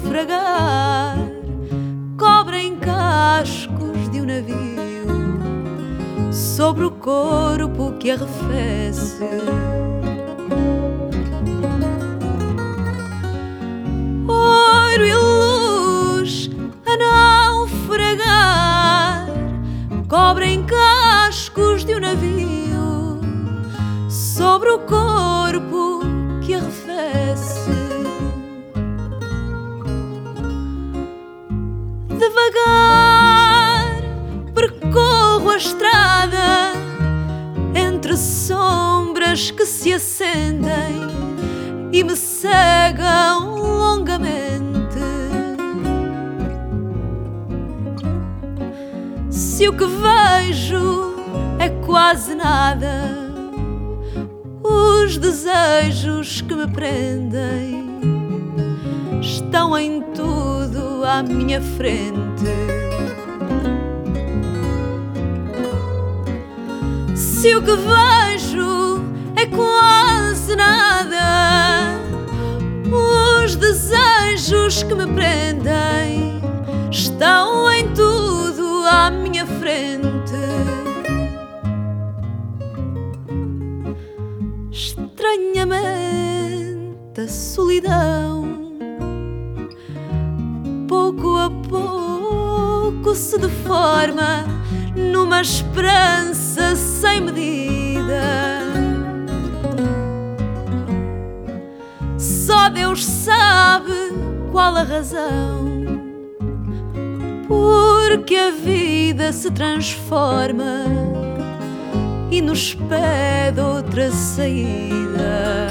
naufragar, cobrem cascos de um navio sobre o corpo que arrefece. Ouro e luz a naufragar, cobrem cascos de um navio sobre o corpo se acendem e me cegam longamente. Se o que vejo é quase nada, os desejos que me prendem estão em tudo à minha frente. Se o que vejo é quase nada, os desejos que me prendem estão em tudo à minha frente. Estranhamente a solidão pouco a pouco se deforma numa esperança sem medida. Só Deus sabe qual a razão, porque a vida se transforma e nos pede outra saída.